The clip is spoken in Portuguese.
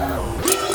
Tchau.